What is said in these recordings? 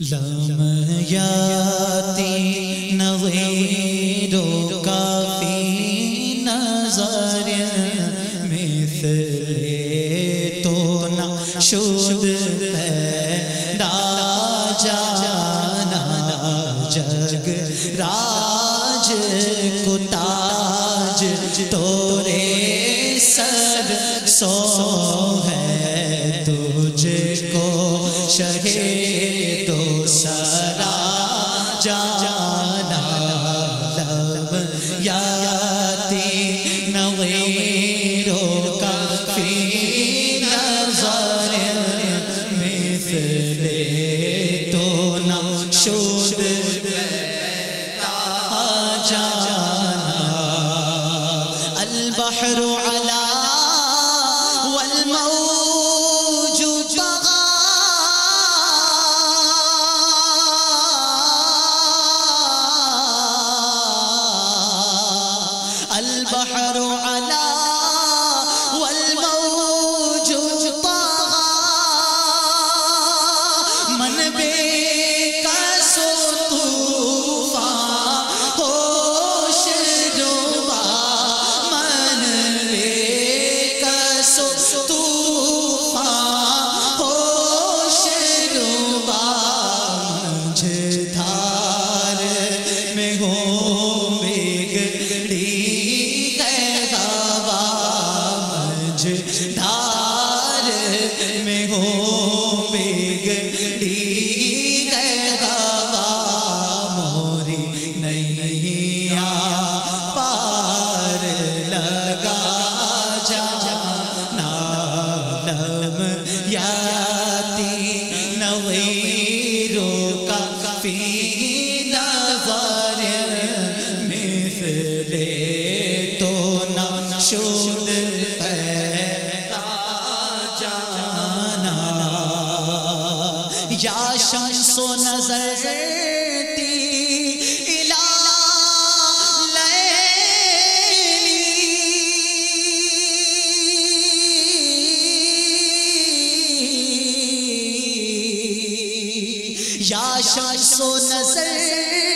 لمحیاتی نغیر کافی نظر مثل تو نشد پیدا جانا جگ راج کتاج تاج تورے سر سو ہے البحر علا والموج طغى من بے کا سو طوفان ہوش ڈوبا من بے کا سو طوفان ہوش تھا نہیں۔ سو نظر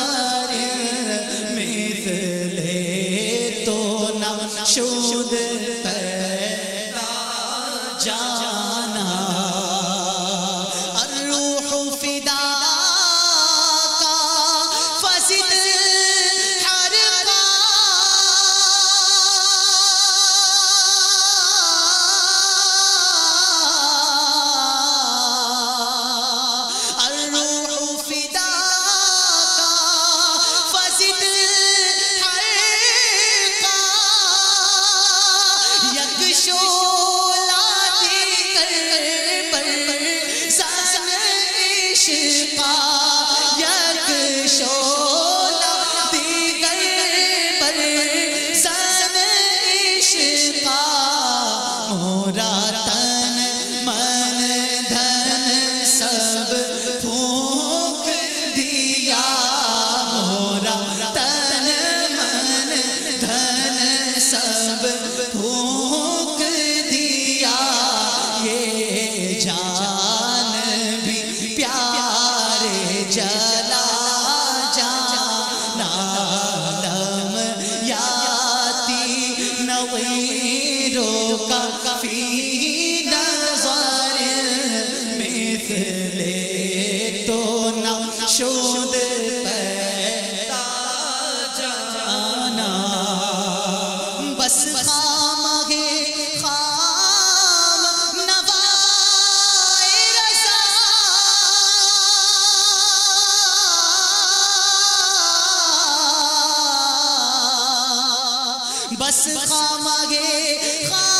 سارے مثلے تو نام یاتی نویروں کا بس خواہ مانگے خواہ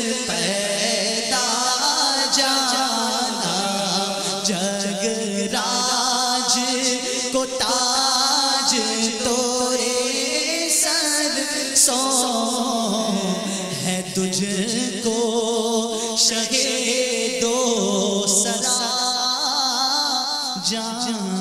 تجھ کو شہ دو سدا جان